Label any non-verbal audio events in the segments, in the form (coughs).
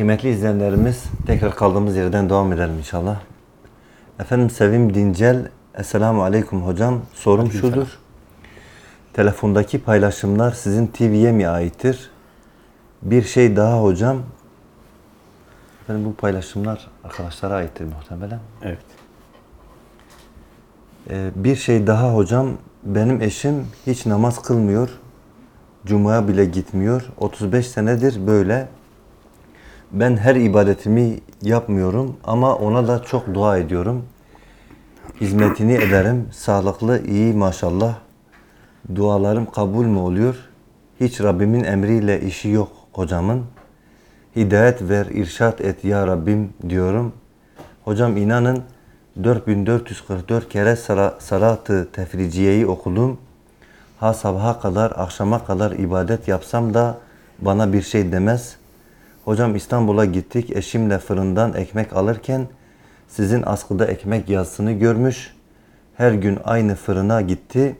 Kıymetli izleyenlerimiz tekrar kaldığımız yerden devam edelim inşallah. Efendim Sevim Dincel, Esselamu Aleyküm hocam. Sorum şudur. Telefondaki paylaşımlar sizin TV'ye mi aittir? Bir şey daha hocam. Efendim bu paylaşımlar arkadaşlara aittir muhtemelen. Evet. Ee, bir şey daha hocam. Benim eşim hiç namaz kılmıyor. Cuma'ya bile gitmiyor. 35 senedir böyle. Ben her ibadetimi yapmıyorum ama ona da çok dua ediyorum. Hizmetini ederim. Sağlıklı, iyi maşallah. Dualarım kabul mü oluyor? Hiç Rabbimin emriyle işi yok kocamın. Hidayet ver, irşat et ya Rabbim diyorum. Hocam inanın 4444 kere sala- salat-ı tefriciyeyi okudum. Ha sabaha kadar, akşama kadar ibadet yapsam da bana bir şey demez. Hocam İstanbul'a gittik. Eşimle fırından ekmek alırken sizin askıda ekmek yazısını görmüş. Her gün aynı fırına gitti.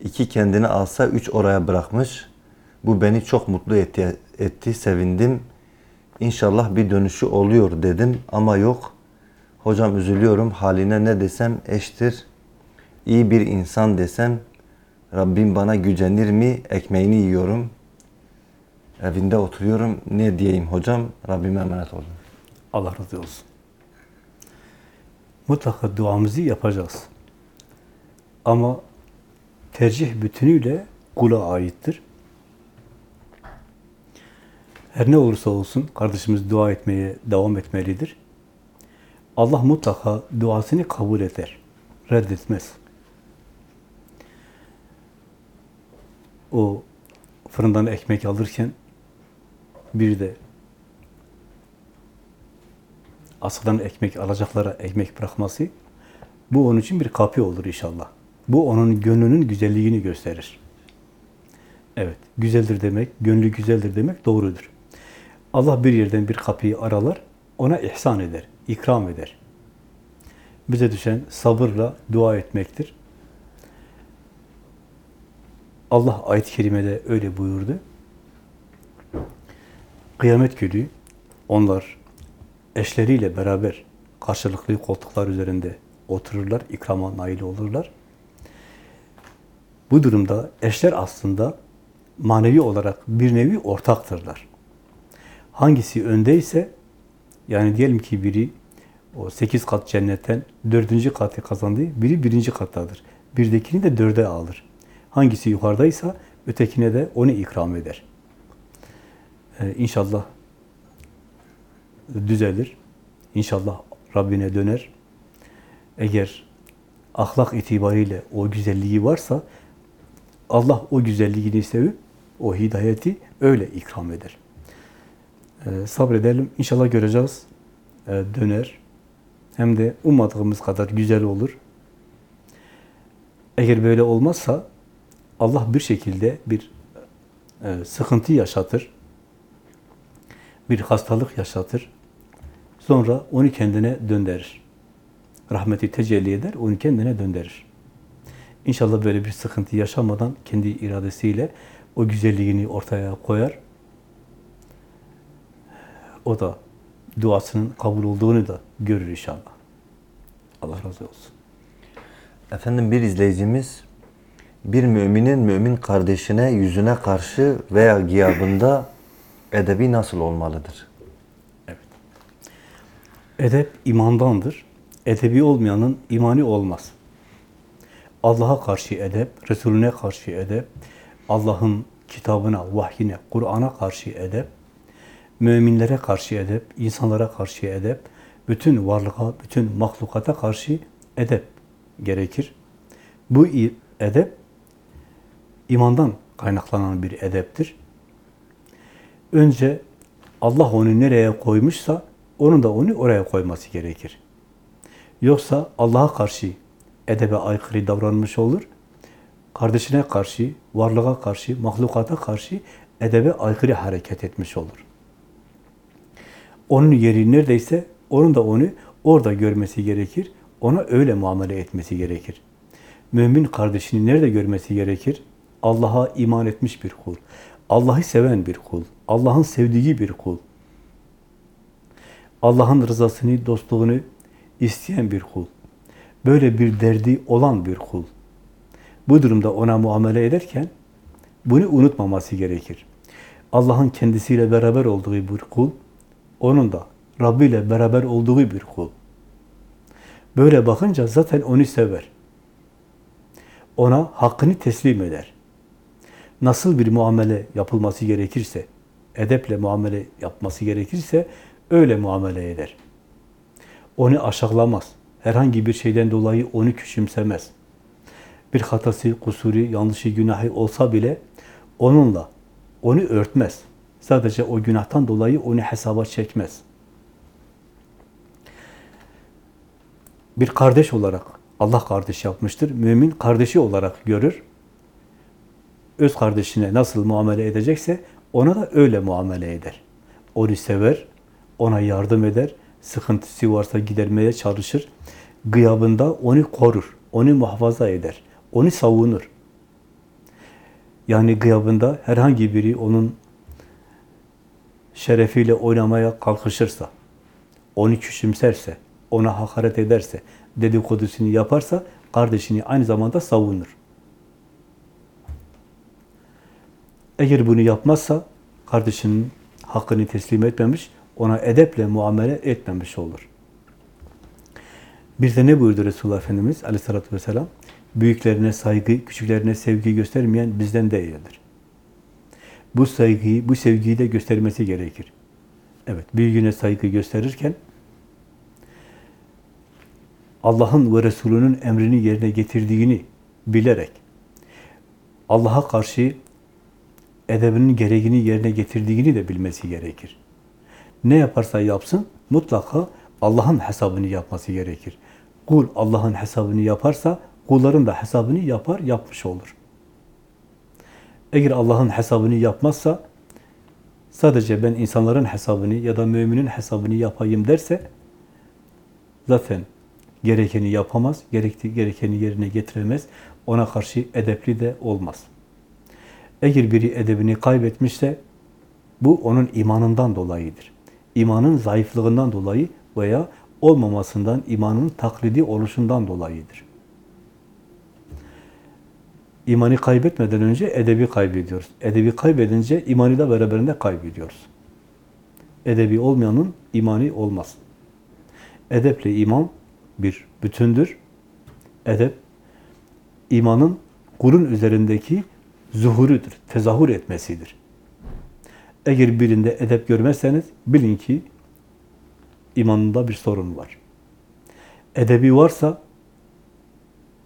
İki kendine alsa üç oraya bırakmış. Bu beni çok mutlu etti, etti sevindim. İnşallah bir dönüşü oluyor dedim ama yok. Hocam üzülüyorum haline ne desem eştir. İyi bir insan desem Rabbim bana gücenir mi? Ekmeğini yiyorum. Evinde oturuyorum. Ne diyeyim hocam? Rabbime emanet olun. Allah razı olsun. Mutlaka duamızı yapacağız. Ama tercih bütünüyle kula aittir. Her ne olursa olsun kardeşimiz dua etmeye devam etmelidir. Allah mutlaka duasını kabul eder. Reddetmez. O fırından ekmek alırken bir de askıdan ekmek alacaklara ekmek bırakması bu onun için bir kapı olur inşallah. Bu onun gönlünün güzelliğini gösterir. Evet, güzeldir demek, gönlü güzeldir demek doğrudur. Allah bir yerden bir kapıyı aralar, ona ihsan eder, ikram eder. Bize düşen sabırla dua etmektir. Allah ayet-i kerimede öyle buyurdu. Kıyamet günü onlar eşleriyle beraber karşılıklı koltuklar üzerinde otururlar, ikrama nail olurlar. Bu durumda eşler aslında manevi olarak bir nevi ortaktırlar. Hangisi öndeyse, yani diyelim ki biri o sekiz kat cennetten dördüncü katı kazandı, biri birinci kattadır. Birdekini de dörde alır. Hangisi yukarıdaysa ötekine de onu ikram eder. Ee, inşallah düzelir. İnşallah Rabbine döner. Eğer ahlak itibariyle o güzelliği varsa Allah o güzelliğini sevip o hidayeti öyle ikram eder. Ee, sabredelim. İnşallah göreceğiz. Ee, döner. Hem de ummadığımız kadar güzel olur. Eğer böyle olmazsa Allah bir şekilde bir e, sıkıntı yaşatır. Bir hastalık yaşatır. Sonra onu kendine döndürür. Rahmeti tecelli eder, onu kendine döndürür. İnşallah böyle bir sıkıntı yaşamadan kendi iradesiyle o güzelliğini ortaya koyar. O da duasının kabul olduğunu da görür inşallah. Allah razı olsun. Efendim bir izleyicimiz bir müminin mümin kardeşine yüzüne karşı veya gıyabında edebi nasıl olmalıdır? Edep imandandır. Edebi olmayanın imani olmaz. Allah'a karşı edep, Resulüne karşı edep, Allah'ın kitabına, vahyine, Kur'an'a karşı edep, müminlere karşı edep, insanlara karşı edep, bütün varlığa, bütün mahlukata karşı edep gerekir. Bu edep imandan kaynaklanan bir edeptir. Önce Allah onu nereye koymuşsa onun da onu oraya koyması gerekir. Yoksa Allah'a karşı edebe aykırı davranmış olur. Kardeşine karşı, varlığa karşı, mahlukata karşı edebe aykırı hareket etmiş olur. Onun yeri neredeyse onun da onu orada görmesi gerekir. Ona öyle muamele etmesi gerekir. Mümin kardeşini nerede görmesi gerekir? Allah'a iman etmiş bir kul. Allah'ı seven bir kul. Allah'ın sevdiği bir kul. Allah'ın rızasını, dostluğunu isteyen bir kul. Böyle bir derdi olan bir kul. Bu durumda ona muamele ederken bunu unutmaması gerekir. Allah'ın kendisiyle beraber olduğu bir kul, onun da Rabbi ile beraber olduğu bir kul. Böyle bakınca zaten onu sever. Ona hakkını teslim eder. Nasıl bir muamele yapılması gerekirse, edeple muamele yapması gerekirse öyle muamele eder. Onu aşağılamaz. Herhangi bir şeyden dolayı onu küçümsemez. Bir hatası, kusuru, yanlışı, günahı olsa bile onunla onu örtmez. Sadece o günahtan dolayı onu hesaba çekmez. Bir kardeş olarak Allah kardeş yapmıştır. Mümin kardeşi olarak görür. Öz kardeşine nasıl muamele edecekse ona da öyle muamele eder. Onu sever, ona yardım eder, sıkıntısı varsa gidermeye çalışır. Gıyabında onu korur, onu muhafaza eder, onu savunur. Yani gıyabında herhangi biri onun şerefiyle oynamaya kalkışırsa, onu küçümserse, ona hakaret ederse, dedikodusunu yaparsa, kardeşini aynı zamanda savunur. Eğer bunu yapmazsa, kardeşinin hakkını teslim etmemiş, ona edeple muamele etmemiş olur. Bir de ne buyurdu Resulullah Efendimiz aleyhissalatü vesselam? Büyüklerine saygı, küçüklerine sevgi göstermeyen bizden değildir. Bu saygıyı, bu sevgiyi de göstermesi gerekir. Evet, büyüğüne saygı gösterirken Allah'ın ve Resulünün emrini yerine getirdiğini bilerek Allah'a karşı edebinin gereğini yerine getirdiğini de bilmesi gerekir. Ne yaparsa yapsın mutlaka Allah'ın hesabını yapması gerekir. Kul Allah'ın hesabını yaparsa kulların da hesabını yapar, yapmış olur. Eğer Allah'ın hesabını yapmazsa sadece ben insanların hesabını ya da müminin hesabını yapayım derse zaten gerekeni yapamaz, gerektiği gerekeni yerine getiremez. Ona karşı edepli de olmaz. Eğer biri edebini kaybetmişse bu onun imanından dolayıdır. İmanın zayıflığından dolayı veya olmamasından, imanın taklidi oluşundan dolayıdır. İmanı kaybetmeden önce edebi kaybediyoruz. Edebi kaybedince imanı da beraberinde kaybediyoruz. Edebi olmayanın imanı olmaz. Edeple iman bir bütündür. Edep, imanın kulun üzerindeki zuhurudur, tezahür etmesidir. Eğer birinde edep görmezseniz bilin ki imanında bir sorun var. Edebi varsa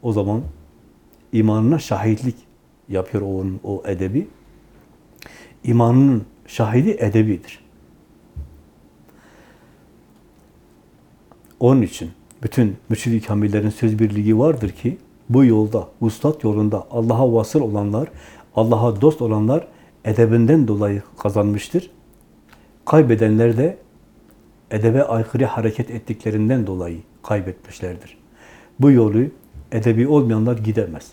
o zaman imanına şahitlik yapıyor onun o edebi. İmanının şahidi edebidir. Onun için bütün mürşid-i kamillerin söz birliği vardır ki bu yolda, ustat yolunda Allah'a vasıl olanlar, Allah'a dost olanlar edebinden dolayı kazanmıştır. Kaybedenler de edebe aykırı hareket ettiklerinden dolayı kaybetmişlerdir. Bu yolu edebi olmayanlar gidemez.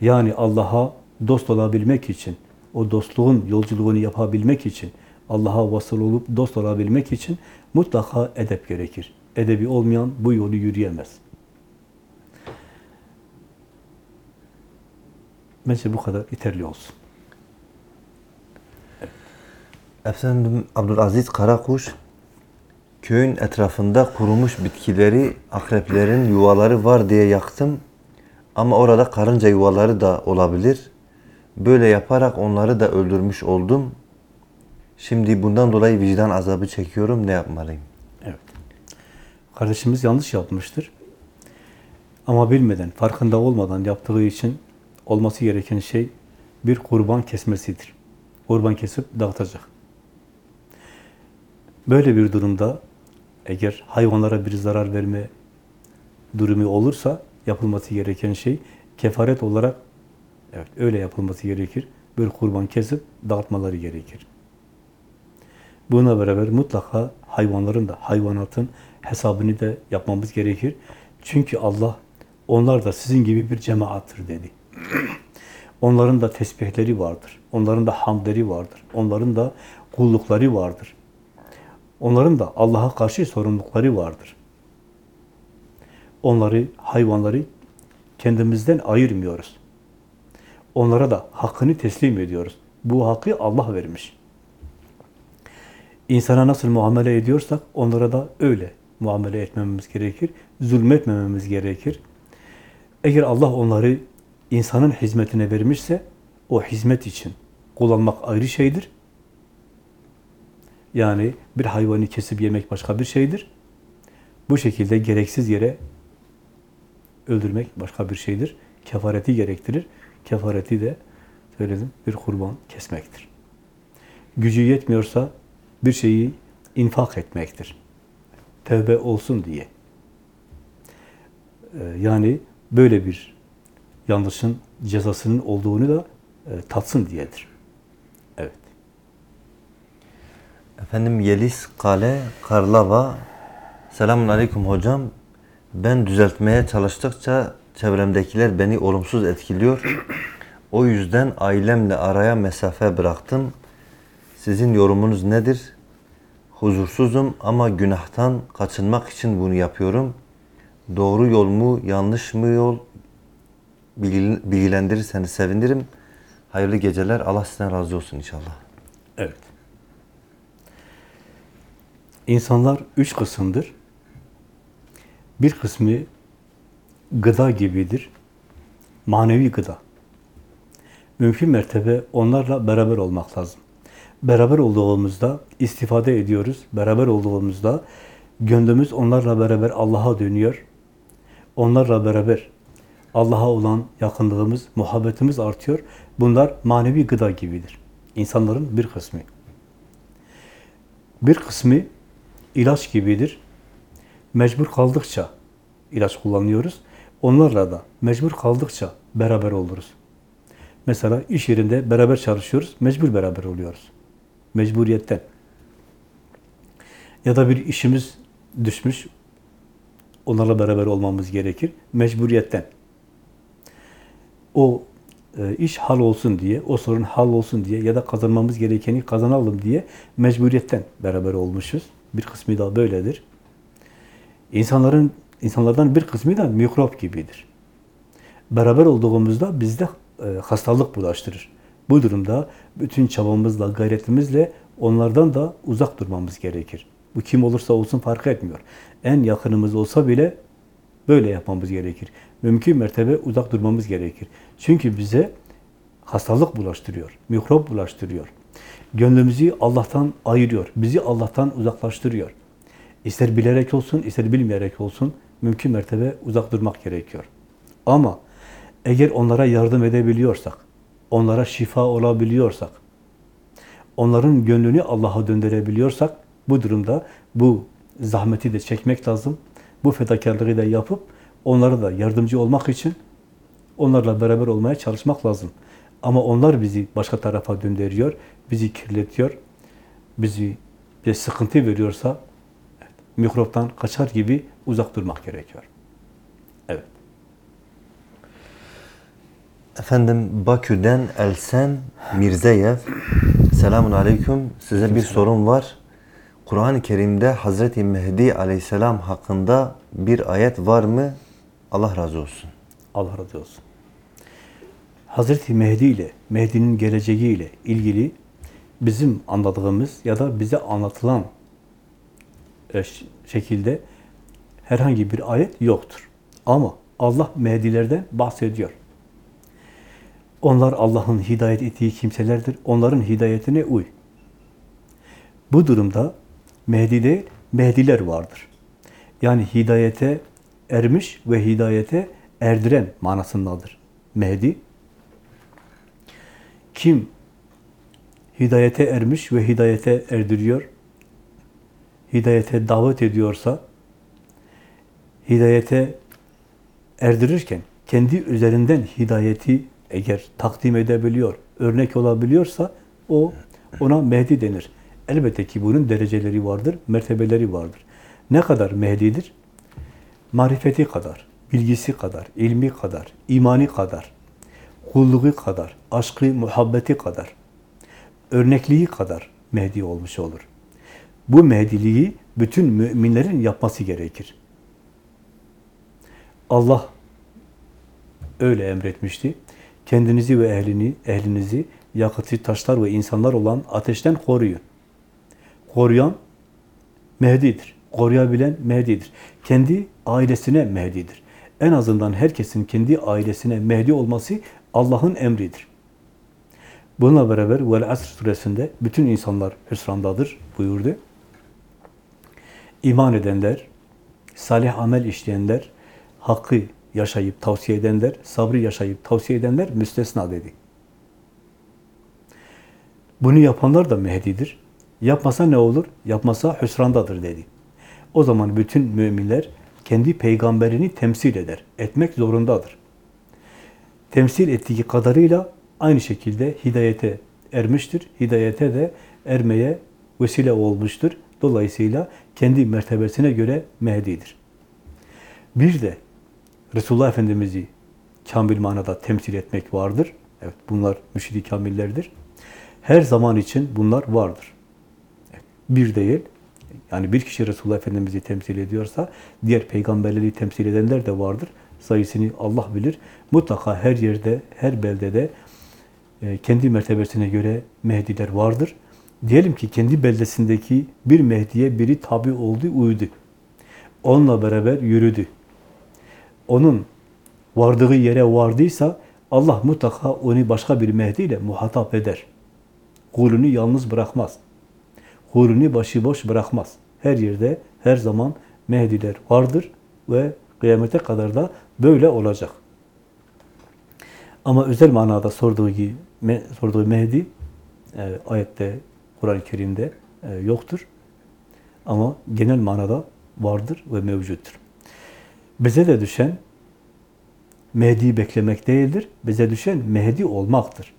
Yani Allah'a dost olabilmek için, o dostluğun yolculuğunu yapabilmek için, Allah'a vasıl olup dost olabilmek için mutlaka edep gerekir. Edebi olmayan bu yolu yürüyemez. Bence bu kadar yeterli olsun. Efendim Abdülaziz Karakuş köyün etrafında kurumuş bitkileri akreplerin yuvaları var diye yaktım. Ama orada karınca yuvaları da olabilir. Böyle yaparak onları da öldürmüş oldum. Şimdi bundan dolayı vicdan azabı çekiyorum. Ne yapmalıyım? Evet. Kardeşimiz yanlış yapmıştır. Ama bilmeden, farkında olmadan yaptığı için olması gereken şey bir kurban kesmesidir. Kurban kesip dağıtacak. Böyle bir durumda eğer hayvanlara bir zarar verme durumu olursa yapılması gereken şey kefaret olarak evet öyle yapılması gerekir. Bir kurban kesip dağıtmaları gerekir. Buna beraber mutlaka hayvanların da, hayvanatın hesabını da yapmamız gerekir. Çünkü Allah onlar da sizin gibi bir cemaattır dedi. (clears throat) Onların da tesbihleri vardır. Onların da hamdleri vardır. Onların da kullukları vardır. Onların da Allah'a karşı sorumlulukları vardır. Onları, hayvanları kendimizden ayırmıyoruz. Onlara da hakkını teslim ediyoruz. Bu hakkı Allah vermiş. İnsana nasıl muamele ediyorsak onlara da öyle muamele etmememiz gerekir. Zulmetmememiz gerekir. Eğer Allah onları insanın hizmetine vermişse o hizmet için kullanmak ayrı şeydir. Yani bir hayvanı kesip yemek başka bir şeydir. Bu şekilde gereksiz yere öldürmek başka bir şeydir. Kefareti gerektirir. Kefareti de söyledim bir kurban kesmektir. Gücü yetmiyorsa bir şeyi infak etmektir. Tevbe olsun diye. Ee, Yani böyle bir yanlışın cezasının olduğunu da e, tatsın diyedir. Evet. Efendim Yeliz Kale Karlava Selamun Aleyküm hocam. Ben düzeltmeye çalıştıkça çevremdekiler beni olumsuz etkiliyor. O yüzden ailemle araya mesafe bıraktım. Sizin yorumunuz nedir? Huzursuzum ama günahtan kaçınmak için bunu yapıyorum. Doğru yol mu, yanlış mı yol? Bilgi- Bilgilendirirseniz sevinirim. Hayırlı geceler. Allah sizden razı olsun inşallah. Evet. İnsanlar üç kısımdır. Bir kısmı gıda gibidir. Manevi gıda. Mümkün mertebe onlarla beraber olmak lazım. Beraber olduğumuzda istifade ediyoruz. Beraber olduğumuzda gönlümüz onlarla beraber Allah'a dönüyor. Onlarla beraber Allah'a olan yakınlığımız, muhabbetimiz artıyor. Bunlar manevi gıda gibidir. İnsanların bir kısmı. Bir kısmı ilaç gibidir. Mecbur kaldıkça ilaç kullanıyoruz. Onlarla da mecbur kaldıkça beraber oluruz. Mesela iş yerinde beraber çalışıyoruz, mecbur beraber oluyoruz. Mecburiyetten. Ya da bir işimiz düşmüş, onlarla beraber olmamız gerekir. Mecburiyetten. O e, iş hal olsun diye, o sorun hal olsun diye ya da kazanmamız gerekeni kazanalım diye mecburiyetten beraber olmuşuz. Bir kısmı da böyledir. İnsanların insanlardan bir kısmı da mikrop gibidir. Beraber olduğumuzda bizde e, hastalık bulaştırır. Bu durumda bütün çabamızla, gayretimizle onlardan da uzak durmamız gerekir. Bu kim olursa olsun fark etmiyor. En yakınımız olsa bile böyle yapmamız gerekir. Mümkün mertebe uzak durmamız gerekir. Çünkü bize hastalık bulaştırıyor, mikrop bulaştırıyor. Gönlümüzü Allah'tan ayırıyor, bizi Allah'tan uzaklaştırıyor. İster bilerek olsun, ister bilmeyerek olsun mümkün mertebe uzak durmak gerekiyor. Ama eğer onlara yardım edebiliyorsak, onlara şifa olabiliyorsak, onların gönlünü Allah'a döndürebiliyorsak, bu durumda bu zahmeti de çekmek lazım. Bu fedakarlığı da yapıp onlara da yardımcı olmak için onlarla beraber olmaya çalışmak lazım. Ama onlar bizi başka tarafa döndürüyor, bizi kirletiyor, bizi bir sıkıntı veriyorsa evet, mikroptan kaçar gibi uzak durmak gerekiyor. Evet. Efendim Bakü'den Elsen Mirzeyev. Selamun Aleyküm. Size bir sorum var. Kur'an-ı Kerim'de Hazreti Mehdi Aleyhisselam hakkında bir ayet var mı? Allah razı olsun. Allah razı olsun. Hazreti Mehdi ile, Mehdi'nin geleceğiyle ilgili bizim anladığımız ya da bize anlatılan e, şekilde herhangi bir ayet yoktur. Ama Allah Mehdilerden bahsediyor. Onlar Allah'ın hidayet ettiği kimselerdir. Onların hidayetine uy. Bu durumda Mehdi değil, Mehdiler vardır. Yani hidayete ermiş ve hidayete erdiren manasındadır. Mehdi, kim hidayete ermiş ve hidayete erdiriyor, hidayete davet ediyorsa, hidayete erdirirken kendi üzerinden hidayeti eğer takdim edebiliyor, örnek olabiliyorsa o ona Mehdi denir. Elbette ki bunun dereceleri vardır, mertebeleri vardır. Ne kadar Mehdi'dir? Marifeti kadar, bilgisi kadar, ilmi kadar, imani kadar, kulluğu kadar, aşkı, muhabbeti kadar, örnekliği kadar Mehdi olmuş olur. Bu Mehdiliği bütün müminlerin yapması gerekir. Allah öyle emretmişti. Kendinizi ve ehlini, ehlinizi yakıtı taşlar ve insanlar olan ateşten koruyun. Koruyan Mehdi'dir. Koruyabilen Mehdi'dir. Kendi ailesine Mehdi'dir. En azından herkesin kendi ailesine Mehdi olması Allah'ın emridir. Bununla beraber Vel Asr suresinde bütün insanlar hüsrandadır buyurdu. İman edenler, salih amel işleyenler, hakkı yaşayıp tavsiye edenler, sabrı yaşayıp tavsiye edenler müstesna dedi. Bunu yapanlar da Mehdi'dir. Yapmasa ne olur? Yapmasa hüsrandadır dedi. O zaman bütün müminler kendi peygamberini temsil eder. Etmek zorundadır. Temsil ettiği kadarıyla aynı şekilde hidayete ermiştir. Hidayete de ermeye vesile olmuştur. Dolayısıyla kendi mertebesine göre Mehdi'dir. Bir de Resulullah Efendimiz'i kamil manada temsil etmek vardır. Evet, bunlar müşid-i kamillerdir. Her zaman için bunlar vardır. Bir değil, yani bir kişi Resulullah Efendimiz'i temsil ediyorsa, diğer peygamberleri temsil edenler de vardır. Sayısını Allah bilir. Mutlaka her yerde, her beldede e, kendi mertebesine göre Mehdiler vardır. Diyelim ki kendi beldesindeki bir Mehdi'ye biri tabi oldu, uydu. Onunla beraber yürüdü. Onun vardığı yere vardıysa Allah mutlaka onu başka bir Mehdi ile muhatap eder. Kulunu yalnız bırakmaz. Kulunu başıboş bırakmaz. Her yerde, her zaman Mehdiler vardır ve kıyamete kadar da böyle olacak. Ama özel manada sorduğu, gibi, sorduğu Mehdi e, ayette, Kur'an-ı Kerim'de e, yoktur. Ama genel manada vardır ve mevcuttur. Bize de düşen Mehdi'yi beklemek değildir. Bize düşen Mehdi olmaktır.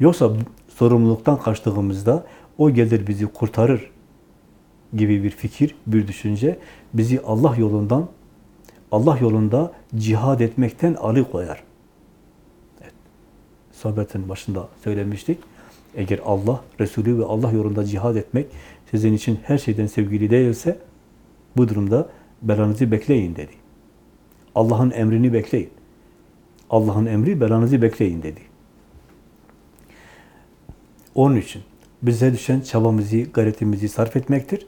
Yoksa sorumluluktan kaçtığımızda o gelir bizi kurtarır gibi bir fikir, bir düşünce bizi Allah yolundan, Allah yolunda cihad etmekten alıkoyar. Evet. Sohbetin başında söylemiştik. Eğer Allah, Resulü ve Allah yolunda cihad etmek sizin için her şeyden sevgili değilse bu durumda belanızı bekleyin dedi. Allah'ın emrini bekleyin. Allah'ın emri belanızı bekleyin dedi. Onun için bize düşen çabamızı, gayretimizi sarf etmektir.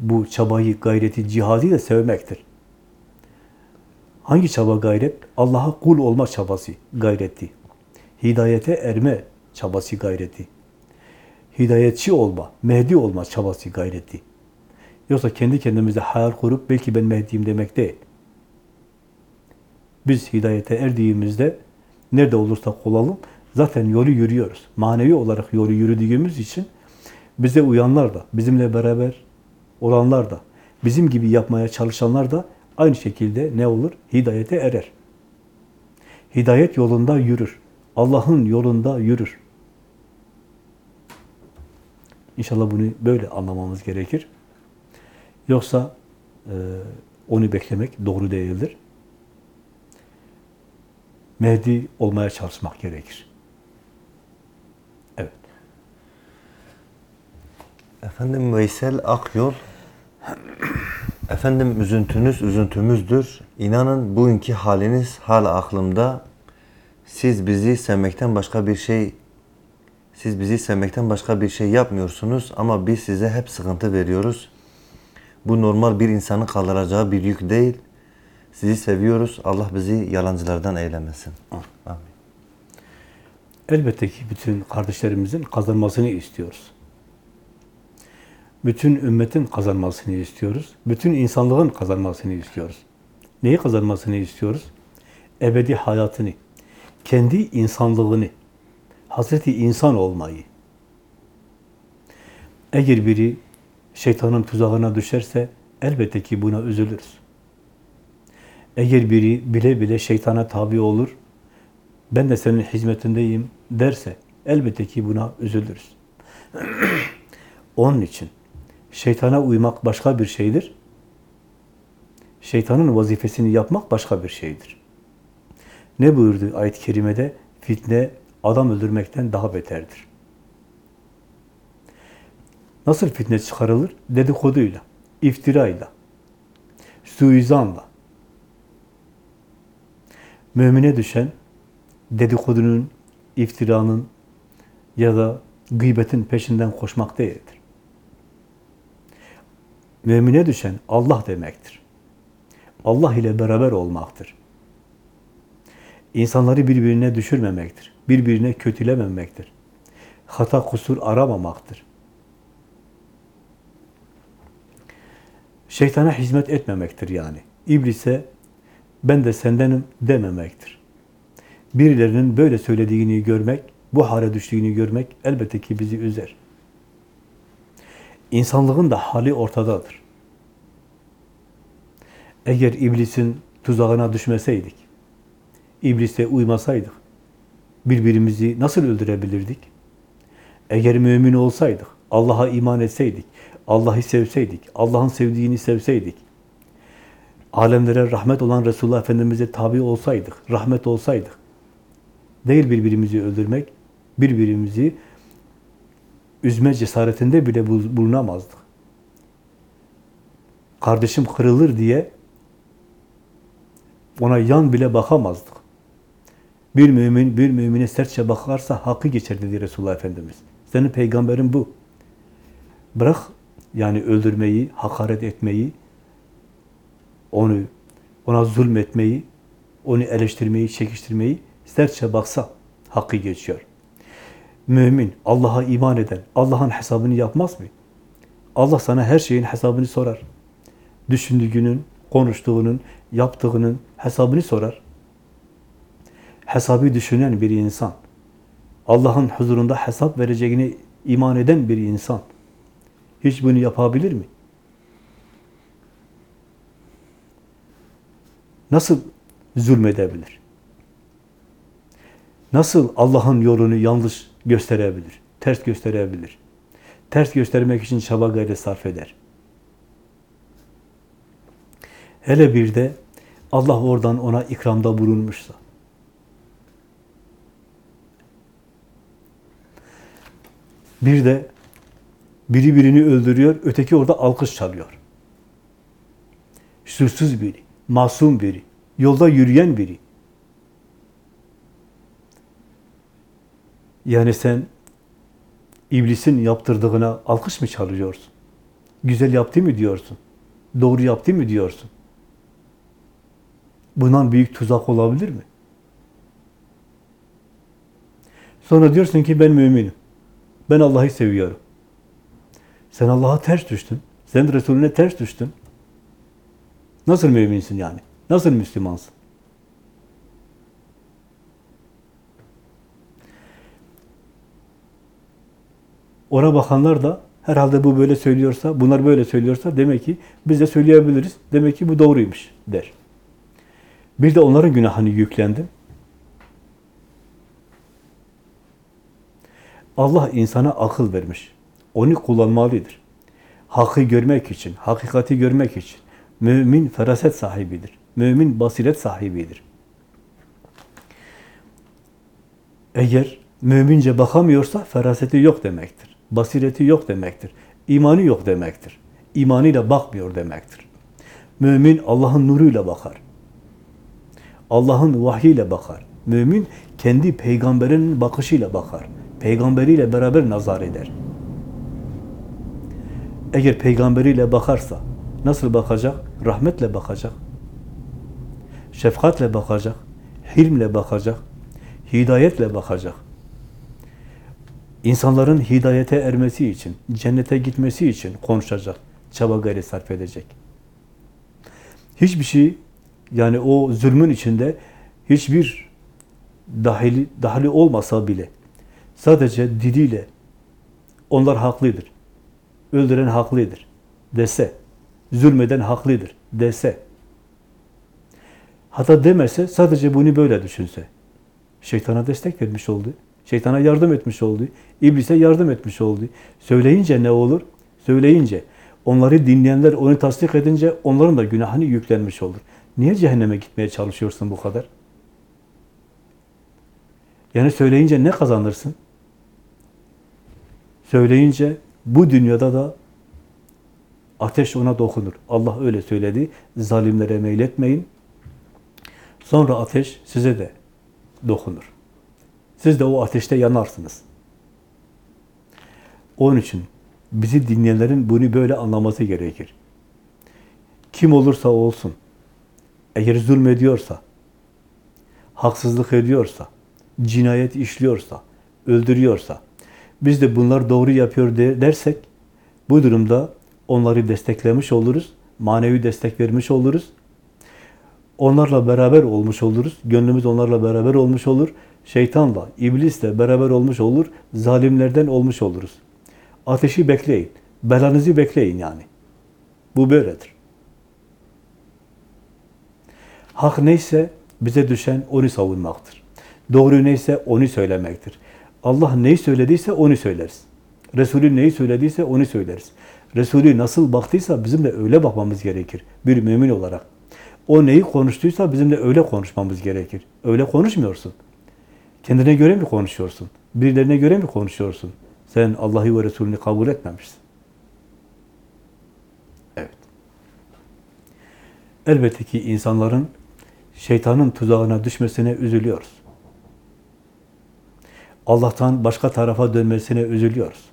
Bu çabayı, gayreti, cihadı da sevmektir. Hangi çaba gayret? Allah'a kul olma çabası, gayreti. Hidayete erme çabası, gayreti. Hidayetçi olma, Mehdi olma çabası, gayreti. Yoksa kendi kendimize hayal kurup belki ben Mehdi'yim demek değil. Biz hidayete erdiğimizde nerede olursak olalım zaten yolu yürüyoruz. Manevi olarak yolu yürüdüğümüz için bize uyanlar da, bizimle beraber olanlar da, bizim gibi yapmaya çalışanlar da aynı şekilde ne olur? Hidayete erer. Hidayet yolunda yürür. Allah'ın yolunda yürür. İnşallah bunu böyle anlamamız gerekir. Yoksa e, onu beklemek doğru değildir. Mehdi olmaya çalışmak gerekir. Efendim Veysel Akyol, efendim üzüntünüz üzüntümüzdür. İnanın bugünkü haliniz hala aklımda. Siz bizi sevmekten başka bir şey siz bizi sevmekten başka bir şey yapmıyorsunuz ama biz size hep sıkıntı veriyoruz. Bu normal bir insanın kaldıracağı bir yük değil. Sizi seviyoruz. Allah bizi yalancılardan eylemesin. Amin. Elbette ki bütün kardeşlerimizin kazanmasını istiyoruz. Bütün ümmetin kazanmasını istiyoruz. Bütün insanlığın kazanmasını istiyoruz. Neyi kazanmasını istiyoruz? Ebedi hayatını, kendi insanlığını, Hazreti insan olmayı. Eğer biri şeytanın tuzağına düşerse elbette ki buna üzülürüz. Eğer biri bile bile şeytana tabi olur, ben de senin hizmetindeyim derse elbette ki buna üzülürüz. (clears throat) Onun için şeytana uymak başka bir şeydir. Şeytanın vazifesini yapmak başka bir şeydir. Ne buyurdu ayet-i kerimede? Fitne adam öldürmekten daha beterdir. Nasıl fitne çıkarılır? Dedikoduyla, iftirayla, suizanla. Mümine düşen dedikodunun, iftiranın ya da gıybetin peşinden koşmak değildir. Mümine düşen Allah demektir. Allah ile beraber olmaktır. İnsanları birbirine düşürmemektir. Birbirine kötülememektir. Hata kusur aramamaktır. Şeytana hizmet etmemektir yani. İblise ben de sendenim dememektir. Birilerinin böyle söylediğini görmek, bu hale düştüğünü görmek elbette ki bizi üzer. İnsanlığın da hali ortadadır. Eğer iblisin tuzağına düşmeseydik, iblise uymasaydık, birbirimizi nasıl öldürebilirdik? Eğer mümin olsaydık, Allah'a iman etseydik, Allah'ı sevseydik, Allah'ın sevdiğini sevseydik, alemlere rahmet olan Resulullah Efendimiz'e tabi olsaydık, rahmet olsaydık, değil birbirimizi öldürmek, birbirimizi üzme cesaretinde bile bulunamazdık. Kardeşim kırılır diye ona yan bile bakamazdık. Bir mümin, bir mümine sertçe bakarsa hakkı geçer dedi Resulullah Efendimiz. Senin peygamberin bu. Bırak yani öldürmeyi, hakaret etmeyi, onu ona zulmetmeyi, onu eleştirmeyi, çekiştirmeyi sertçe baksa hakkı geçiyor. Mümin, Allah'a iman eden, Allah'ın hesabını yapmaz mı? Allah sana her şeyin hesabını sorar. Düşündüğünün, konuştuğunun, yaptığının hesabını sorar. Hesabı düşünen bir insan, Allah'ın huzurunda hesap vereceğini iman eden bir insan, hiç bunu yapabilir mi? Nasıl zulmedebilir? Nasıl Allah'ın yolunu yanlış gösterebilir? Ters gösterebilir? Ters göstermek için çaba gayret sarf eder. Hele bir de Allah oradan ona ikramda bulunmuşsa. Bir de biri birini öldürüyor, öteki orada alkış çalıyor. Suçsuz biri, masum biri, yolda yürüyen biri. Yani sen iblisin yaptırdığına alkış mı çalıyorsun? Güzel yaptı mı diyorsun? Doğru yaptı mı diyorsun? Bundan büyük tuzak olabilir mi? Sonra diyorsun ki ben müminim. Ben Allah'ı seviyorum. Sen Allah'a ters düştün. Sen Resulüne ters düştün. Nasıl müminsin yani? Nasıl Müslümansın? Ona bakanlar da herhalde bu böyle söylüyorsa, bunlar böyle söylüyorsa demek ki biz de söyleyebiliriz. Demek ki bu doğruymuş der. Bir de onların günahını yüklendim. Allah insana akıl vermiş. Onu kullanmalıdır. Hakkı görmek için, hakikati görmek için. Mümin feraset sahibidir. Mümin basiret sahibidir. Eğer mümince bakamıyorsa feraseti yok demektir. Basireti yok demektir. İmanı yok demektir. İmanıyla bakmıyor demektir. Mümin Allah'ın nuruyla bakar. Allah'ın vahyiyle bakar. Mümin kendi peygamberinin bakışıyla bakar. Peygamberiyle beraber nazar eder. Eğer peygamberiyle bakarsa nasıl bakacak? Rahmetle bakacak. Şefkatle bakacak. Hilmle bakacak. Hidayetle bakacak. İnsanların hidayete ermesi için, cennete gitmesi için konuşacak. Çaba gayret sarf edecek. Hiçbir şey yani o zulmün içinde hiçbir dahili, dahili olmasa bile sadece diliyle onlar haklıdır. Öldüren haklıdır dese, zulmeden haklıdır dese, hatta demese sadece bunu böyle düşünse, şeytana destek vermiş oldu, şeytana yardım etmiş oldu, iblise yardım etmiş oldu. Söyleyince ne olur? Söyleyince, onları dinleyenler onu tasdik edince onların da günahını yüklenmiş olur. Niye cehenneme gitmeye çalışıyorsun bu kadar? Yani söyleyince ne kazanırsın? Söyleyince Bu dünyada da ateş ona dokunur. Allah öyle söyledi. Zalimlere meyletmeyin. Sonra ateş size de dokunur. Siz de o ateşte yanarsınız. Onun için bizi dinleyenlerin bunu böyle anlaması gerekir. Kim olursa olsun, eğer zulmediyorsa, haksızlık ediyorsa, cinayet işliyorsa, öldürüyorsa, biz de bunlar doğru yapıyor de- dersek, bu durumda onları desteklemiş oluruz, manevi destek vermiş oluruz, onlarla beraber olmuş oluruz, gönlümüz onlarla beraber olmuş olur, şeytanla, iblisle beraber olmuş olur, zalimlerden olmuş oluruz. Ateşi bekleyin, belanızı bekleyin yani. Bu böyledir. Hak neyse bize düşen onu savunmaktır. Doğru neyse onu söylemektir. Allah neyi söylediyse onu söyleriz. Resulü neyi söylediyse onu söyleriz. Resulü nasıl baktıysa bizim de öyle bakmamız gerekir. Bir mümin olarak. O neyi konuştuysa bizim de öyle konuşmamız gerekir. Öyle konuşmuyorsun. Kendine göre mi konuşuyorsun? Birilerine göre mi konuşuyorsun? Sen Allah'ı ve Resulünü kabul etmemişsin. Evet. Elbette ki insanların şeytanın tuzağına düşmesine üzülüyoruz. Allah'tan başka tarafa dönmesine üzülüyoruz.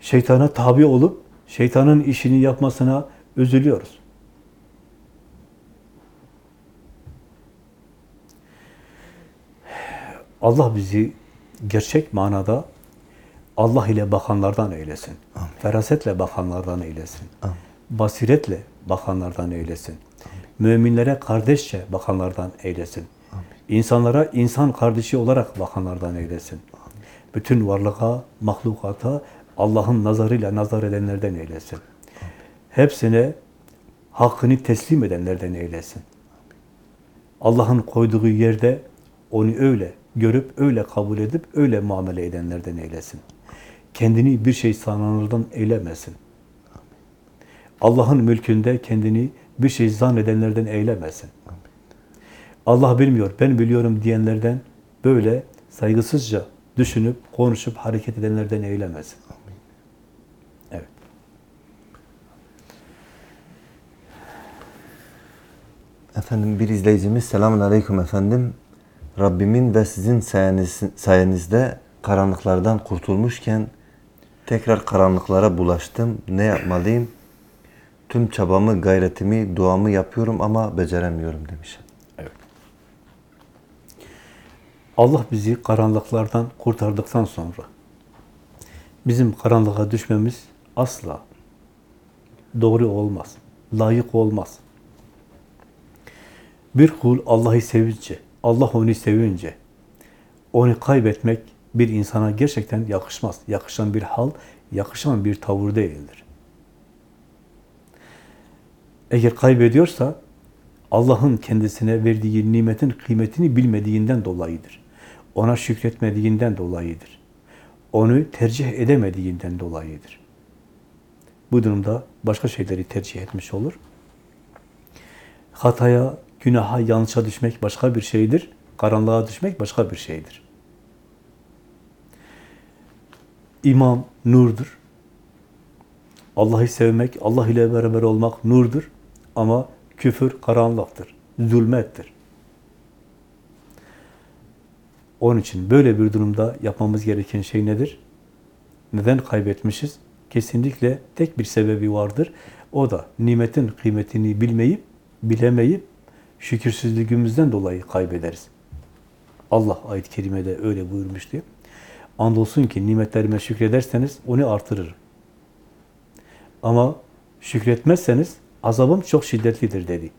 Şeytana tabi olup şeytanın işini yapmasına üzülüyoruz. Allah bizi gerçek manada Allah ile bakanlardan eylesin. Ferasetle bakanlardan eylesin. Amin. Basiretle bakanlardan eylesin. Müminlere kardeşçe bakanlardan eylesin. İnsanlara insan kardeşi olarak bakanlardan eylesin. Bütün varlığa, mahlukata Allah'ın nazarıyla nazar edenlerden eylesin. Hepsine hakkını teslim edenlerden eylesin. Allah'ın koyduğu yerde onu öyle görüp, öyle kabul edip, öyle muamele edenlerden eylesin. Kendini bir şey sananlardan eylemesin. Allah'ın mülkünde kendini bir şey zannedenlerden eylemesin. Allah bilmiyor, ben biliyorum diyenlerden böyle saygısızca düşünüp, konuşup, hareket edenlerden eylemesin. Efendim bir izleyicimiz selamun aleyküm efendim. Rabbimin ve sizin sayeniz, sayenizde karanlıklardan kurtulmuşken tekrar karanlıklara bulaştım. Ne yapmalıyım? Tüm çabamı, gayretimi, duamı yapıyorum ama beceremiyorum demiş. Allah bizi karanlıklardan kurtardıktan sonra bizim karanlığa düşmemiz asla doğru olmaz, layık olmaz. Bir kul Allah'ı sevince, Allah onu sevince, onu kaybetmek bir insana gerçekten yakışmaz. Yakışan bir hal, yakışan bir tavır değildir. Eğer kaybediyorsa Allah'ın kendisine verdiği nimetin kıymetini bilmediğinden dolayıdır. Ona şükretmediğinden dolayıdır. Onu tercih edemediğinden dolayıdır. Bu durumda başka şeyleri tercih etmiş olur. Hataya, günaha, yanlışa düşmek başka bir şeydir. Karanlığa düşmek başka bir şeydir. İman nurdur. Allah'ı sevmek, Allah ile beraber olmak nurdur. Ama küfür karanlıktır, zulmettir. Onun için böyle bir durumda yapmamız gereken şey nedir? Neden kaybetmişiz? Kesinlikle tek bir sebebi vardır. O da nimetin kıymetini bilmeyip, bilemeyip, şükürsüzlüğümüzden dolayı kaybederiz. Allah ayet-i kerimede öyle buyurmuştu. Andolsun ki nimetlerime şükrederseniz onu artırırım. Ama şükretmezseniz azabım çok şiddetlidir dedi.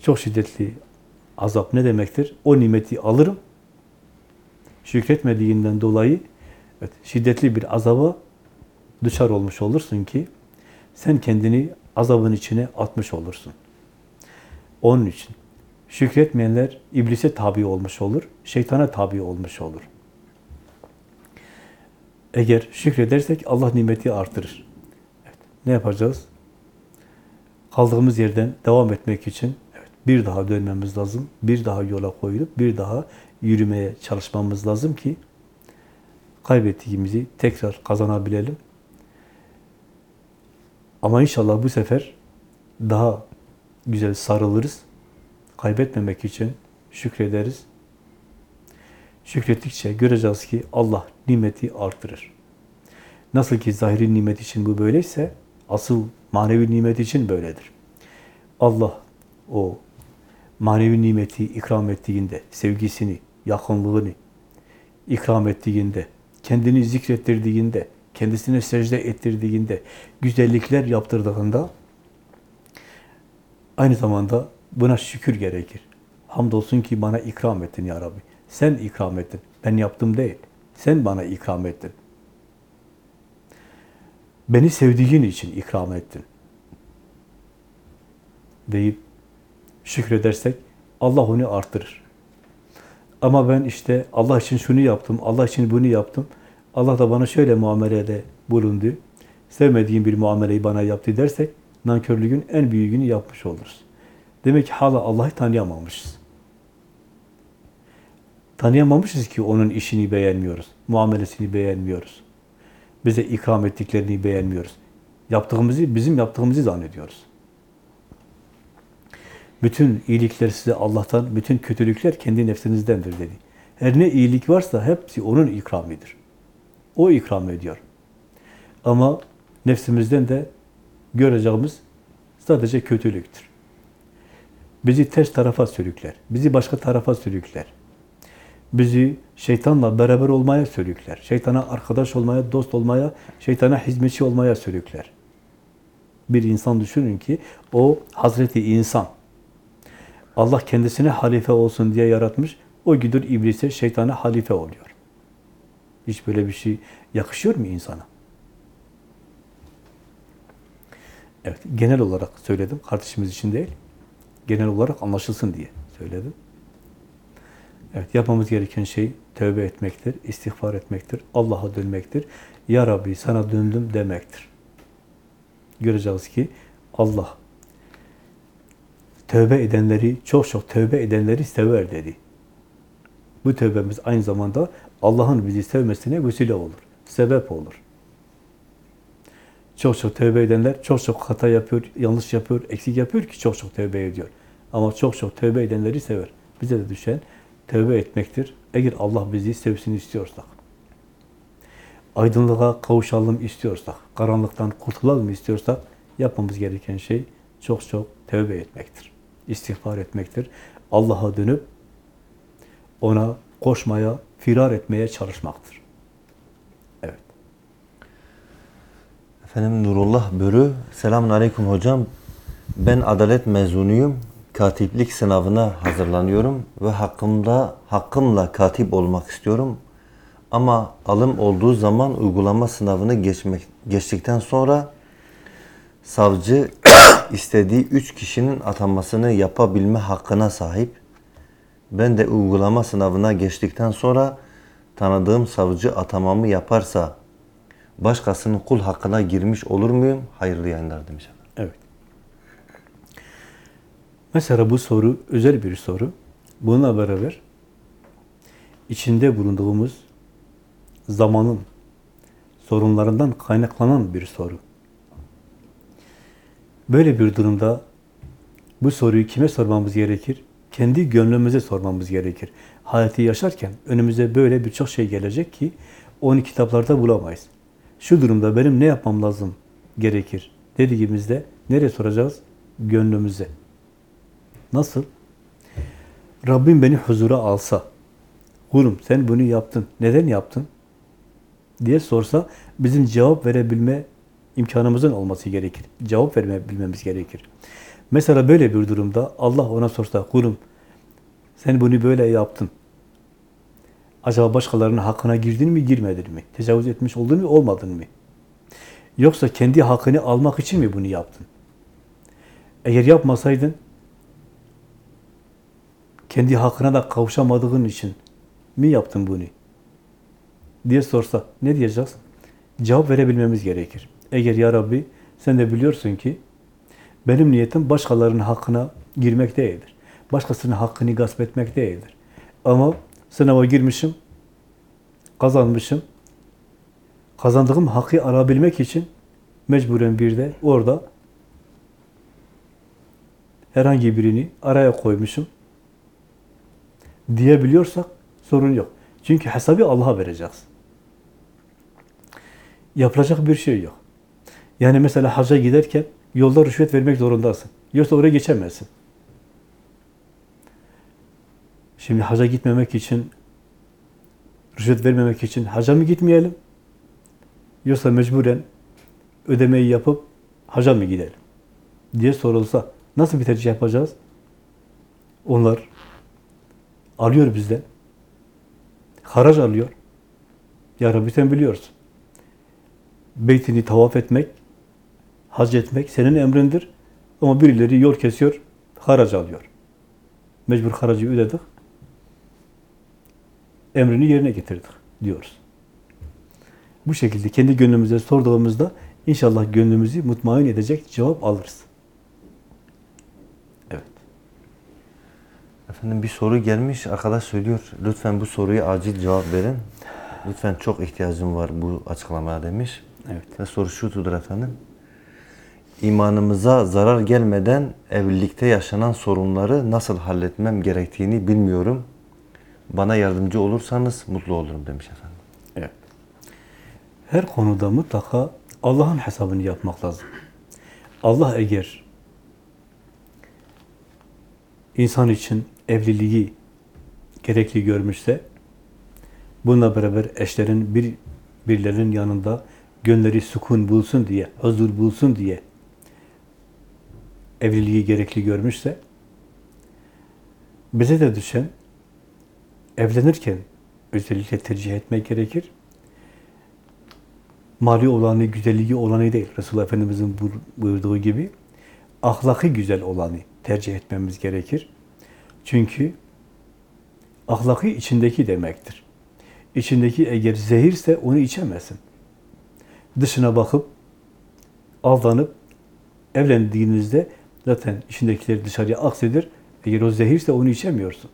Çok şiddetli azap ne demektir? O nimeti alırım. Şükretmediğinden dolayı evet, şiddetli bir azaba düşer olmuş olursun ki sen kendini azabın içine atmış olursun. Onun için şükretmeyenler iblise tabi olmuş olur, şeytana tabi olmuş olur. Eğer şükredersek Allah nimeti artırır. Evet, ne yapacağız? kaldığımız yerden devam etmek için evet, bir daha dönmemiz lazım. Bir daha yola koyulup bir daha yürümeye çalışmamız lazım ki kaybettiğimizi tekrar kazanabilelim. Ama inşallah bu sefer daha güzel sarılırız. Kaybetmemek için şükrederiz. Şükrettikçe göreceğiz ki Allah nimeti artırır. Nasıl ki zahiri nimet için bu böyleyse, asıl manevi nimet için böyledir. Allah o manevi nimeti ikram ettiğinde, sevgisini, yakınlığını ikram ettiğinde, kendini zikrettirdiğinde, kendisine secde ettirdiğinde, güzellikler yaptırdığında aynı zamanda buna şükür gerekir. Hamdolsun ki bana ikram ettin ya Rabbi. Sen ikram ettin. Ben yaptım değil. Sen bana ikram ettin. Beni sevdiğin için ikram ettin. Deyip şükredersek Allah onu artırır. Ama ben işte Allah için şunu yaptım, Allah için bunu yaptım. Allah da bana şöyle muamelede bulundu. Sevmediğim bir muameleyi bana yaptı dersek nankörlüğün en büyüğünü yapmış oluruz. Demek ki hala Allah'ı tanıyamamışız. Tanıyamamışız ki onun işini beğenmiyoruz, muamelesini beğenmiyoruz. Bize ikram ettiklerini beğenmiyoruz. Yaptığımızı, bizim yaptığımızı zannediyoruz. Bütün iyilikler size Allah'tan, bütün kötülükler kendi nefsinizdendir dedi. Her ne iyilik varsa hepsi onun ikramidir. O ikram ediyor. Ama nefsimizden de göreceğimiz sadece kötülüktür. Bizi ters tarafa sürükler. Bizi başka tarafa sürükler. Bizi şeytanla beraber olmaya sürükler. Şeytana arkadaş olmaya, dost olmaya, şeytana hizmetçi olmaya sürükler. Bir insan düşünün ki o Hazreti insan. Allah kendisine halife olsun diye yaratmış. O gidiyor iblise, şeytana halife oluyor. Hiç böyle bir şey yakışıyor mu insana? Evet, genel olarak söyledim. Kardeşimiz için değil. Genel olarak anlaşılsın diye söyledim. Evet, yapmamız gereken şey tövbe etmektir, istiğfar etmektir, Allah'a dönmektir. Ya Rabbi sana döndüm demektir. Göreceğiz ki Allah tövbe edenleri, çok çok tövbe edenleri sever dedi. Bu tövbemiz aynı zamanda Allah'ın bizi sevmesine vesile olur, sebep olur. Çok çok tövbe edenler çok çok hata yapıyor, yanlış yapıyor, eksik yapıyor ki çok çok tövbe ediyor. Ama çok çok tövbe edenleri sever. Bize de düşen tövbe etmektir. Eğer Allah bizi sevsin istiyorsak, aydınlığa kavuşalım istiyorsak, karanlıktan kurtulalım istiyorsak, yapmamız gereken şey çok çok tövbe etmektir. İstiğfar etmektir. Allah'a dönüp ona koşmaya, firar etmeye çalışmaktır. Efendim Nurullah Börü. Selamun Aleyküm hocam. Ben adalet mezunuyum. Katiplik sınavına hazırlanıyorum ve hakkımda hakkımla katip olmak istiyorum. Ama alım olduğu zaman uygulama sınavını geçmek geçtikten sonra savcı (coughs) istediği üç kişinin atanmasını yapabilme hakkına sahip. Ben de uygulama sınavına geçtikten sonra tanıdığım savcı atamamı yaparsa başkasının kul hakkına girmiş olur muyum? Hayırlı yayınlar demiş. Evet. Mesela bu soru özel bir soru. Bununla beraber içinde bulunduğumuz zamanın sorunlarından kaynaklanan bir soru. Böyle bir durumda bu soruyu kime sormamız gerekir? Kendi gönlümüze sormamız gerekir. Hayatı yaşarken önümüze böyle birçok şey gelecek ki onu kitaplarda bulamayız. Şu durumda benim ne yapmam lazım gerekir dediğimizde nereye soracağız? Gönlümüze. Nasıl? Rabbim beni huzura alsa, kulum sen bunu yaptın, neden yaptın? diye sorsa bizim cevap verebilme imkanımızın olması gerekir. Cevap verebilmemiz gerekir. Mesela böyle bir durumda Allah ona sorsa, kulum sen bunu böyle yaptın. Acaba başkalarının hakkına girdin mi, girmedin mi? Tecavüz etmiş oldun mu, olmadın mı? Yoksa kendi hakkını almak için mi bunu yaptın? Eğer yapmasaydın, kendi hakkına da kavuşamadığın için mi yaptın bunu? diye sorsa ne diyeceğiz? Cevap verebilmemiz gerekir. Eğer ya Rabbi sen de biliyorsun ki benim niyetim başkalarının hakkına girmek değildir. Başkasının hakkını gasp etmek değildir. Ama sınava girmişim, kazanmışım, kazandığım hakkı alabilmek için mecburen bir de orada herhangi birini araya koymuşum diyebiliyorsak sorun yok. Çünkü hesabı Allah'a vereceğiz. Yapılacak bir şey yok. Yani mesela hacca giderken yolda rüşvet vermek zorundasın. Yoksa oraya geçemezsin. Şimdi hacca gitmemek için, rüşvet vermemek için hacca mı gitmeyelim? Yoksa mecburen ödemeyi yapıp hacca mı gidelim? diye sorulsa nasıl bir tercih yapacağız? Onlar alıyor bizden. Haraç alıyor. Ya Rabbi sen biliyorsun. Beytini tavaf etmek, hac etmek senin emrindir. Ama birileri yol kesiyor, haraç alıyor. Mecbur haracı ödedik. Emrini yerine getirdik diyoruz. Bu şekilde kendi gönlümüze sorduğumuzda inşallah gönlümüzü mutmain edecek cevap alırız. Evet. Efendim bir soru gelmiş. Arkadaş söylüyor. Lütfen bu soruya acil cevap verin. Lütfen çok ihtiyacım var bu açıklamaya demiş. Evet. Ve soru şudur efendim. İmanımıza zarar gelmeden evlilikte yaşanan sorunları nasıl halletmem gerektiğini bilmiyorum. Bana yardımcı olursanız mutlu olurum demiş efendim. Evet. Her konuda mutlaka Allah'ın hesabını yapmak lazım. Allah eğer insan için evliliği gerekli görmüşse bununla beraber eşlerin bir birilerinin yanında gönleri sükun bulsun diye, huzur bulsun diye evliliği gerekli görmüşse bize de düşen evlenirken özellikle tercih etmek gerekir. Mali olanı, güzelliği olanı değil. Resulullah Efendimiz'in buyurduğu gibi ahlakı güzel olanı tercih etmemiz gerekir. Çünkü ahlakı içindeki demektir. İçindeki eğer zehirse onu içemezsin. Dışına bakıp aldanıp evlendiğinizde zaten içindekiler dışarıya aksedir. Eğer o zehirse onu içemiyorsun.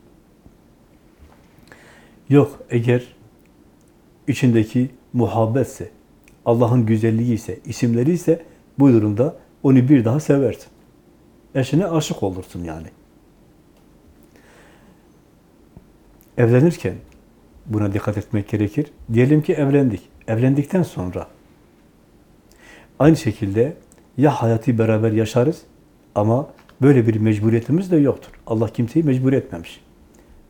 Yok eğer içindeki muhabbetse, Allah'ın güzelliği ise, isimleri ise bu durumda onu bir daha seversin. Eşine aşık olursun yani. Evlenirken buna dikkat etmek gerekir. Diyelim ki evlendik. Evlendikten sonra aynı şekilde ya hayatı beraber yaşarız ama böyle bir mecburiyetimiz de yoktur. Allah kimseyi mecbur etmemiş.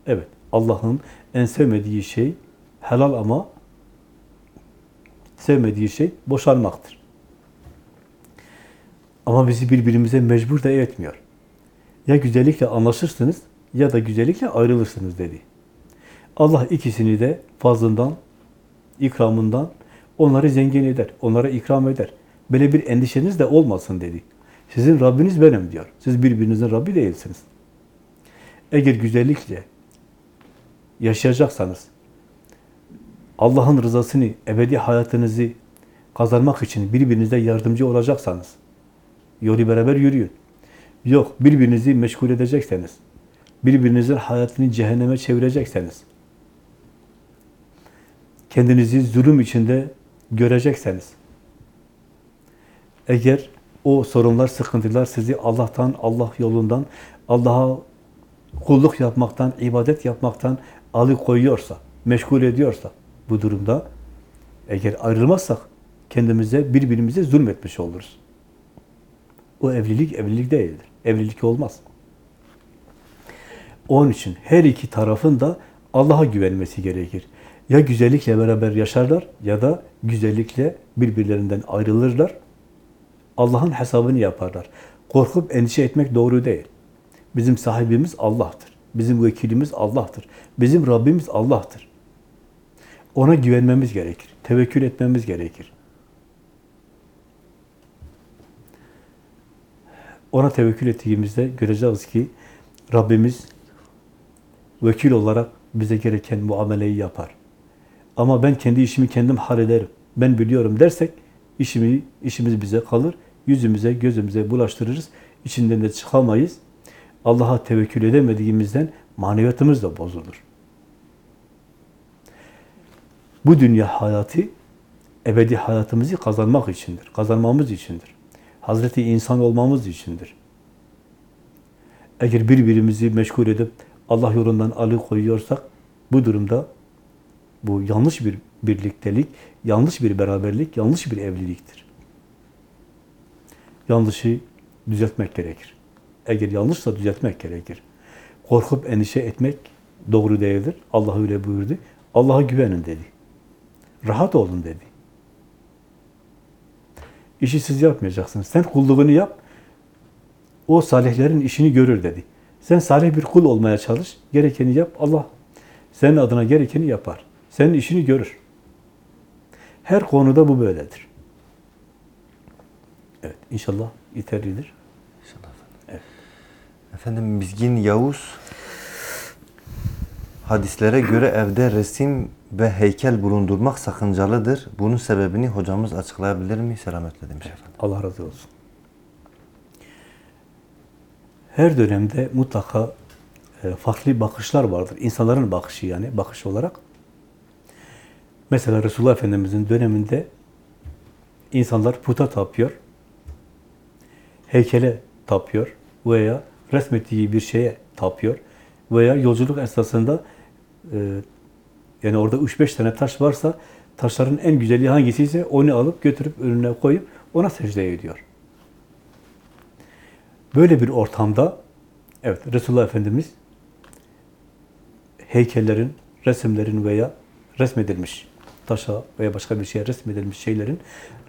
Evet, Allah'ın en sevmediği şey helal ama sevmediği şey boşanmaktır. Ama bizi birbirimize mecbur da etmiyor. Ya güzellikle anlaşırsınız ya da güzellikle ayrılırsınız dedi. Allah ikisini de fazlından, ikramından onları zengin eder, onlara ikram eder. Böyle bir endişeniz de olmasın dedi. Sizin Rabbiniz benim diyor. Siz birbirinizin Rabbi değilsiniz. Eğer güzellikle yaşayacaksanız, Allah'ın rızasını, ebedi hayatınızı kazanmak için birbirinize yardımcı olacaksanız, yolu beraber yürüyün. Yok, birbirinizi meşgul edecekseniz, birbirinizin hayatını cehenneme çevirecekseniz, kendinizi zulüm içinde görecekseniz, eğer o sorunlar, sıkıntılar sizi Allah'tan, Allah yolundan, Allah'a kulluk yapmaktan, ibadet yapmaktan alıkoyuyorsa, meşgul ediyorsa bu durumda eğer ayrılmazsak kendimize, birbirimize zulmetmiş oluruz. O evlilik, evlilik değildir. Evlilik olmaz. Onun için her iki tarafın da Allah'a güvenmesi gerekir. Ya güzellikle beraber yaşarlar ya da güzellikle birbirlerinden ayrılırlar. Allah'ın hesabını yaparlar. Korkup endişe etmek doğru değil. Bizim sahibimiz Allah'tır. Bizim vekilimiz Allah'tır. Bizim Rabbimiz Allah'tır. Ona güvenmemiz gerekir. Tevekkül etmemiz gerekir. Ona tevekkül ettiğimizde göreceğiz ki Rabbimiz vekil olarak bize gereken muameleyi yapar. Ama ben kendi işimi kendim hallederim. Ben biliyorum dersek işimi işimiz bize kalır. Yüzümüze, gözümüze bulaştırırız. İçinden de çıkamayız. Allah'a tevekkül edemediğimizden maneviyatımız da bozulur. Bu dünya hayatı ebedi hayatımızı kazanmak içindir. Kazanmamız içindir. Hazreti insan olmamız içindir. Eğer birbirimizi meşgul edip Allah yolundan alıkoyuyorsak bu durumda bu yanlış bir birliktelik, yanlış bir beraberlik, yanlış bir evliliktir. Yanlışı düzeltmek gerekir. Eğer yanlışsa düzeltmek gerekir. Korkup endişe etmek doğru değildir. Allah öyle buyurdu. Allah'a güvenin dedi. Rahat olun dedi. İşi siz yapmayacaksınız. Sen kulluğunu yap. O salihlerin işini görür dedi. Sen salih bir kul olmaya çalış. Gerekeni yap. Allah senin adına gerekeni yapar. Senin işini görür. Her konuda bu böyledir. Evet, inşallah yeterlidir. Efendim Mizgin Yavuz hadislere göre evde resim ve heykel bulundurmak sakıncalıdır. Bunun sebebini hocamız açıklayabilir mi? Selametle demiş efendim. Allah razı olsun. Her dönemde mutlaka e, farklı bakışlar vardır. İnsanların bakışı yani, bakış olarak. Mesela Resulullah Efendimiz'in döneminde insanlar puta tapıyor, heykele tapıyor veya resmettiği bir şeye tapıyor veya yolculuk esnasında e, yani orada 3-5 tane taş varsa taşların en güzeli hangisiyse onu alıp götürüp önüne koyup ona secde ediyor. Böyle bir ortamda evet Resulullah Efendimiz heykellerin, resimlerin veya resmedilmiş taşa veya başka bir şeye resmedilmiş şeylerin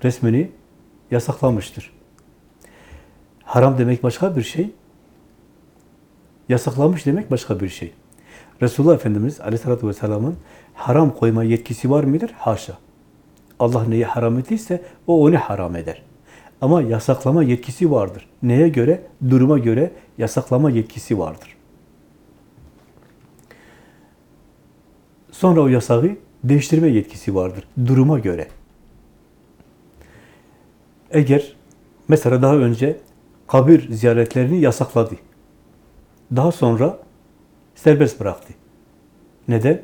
resmini yasaklamıştır. Haram demek başka bir şey. Yasaklamış demek başka bir şey. Resulullah Efendimiz Aleyhisselatü Vesselam'ın haram koyma yetkisi var mıdır? Haşa. Allah neyi haram ettiyse o onu haram eder. Ama yasaklama yetkisi vardır. Neye göre? Duruma göre yasaklama yetkisi vardır. Sonra o yasağı değiştirme yetkisi vardır. Duruma göre. Eğer mesela daha önce kabir ziyaretlerini yasakladı. Daha sonra serbest bıraktı. Neden?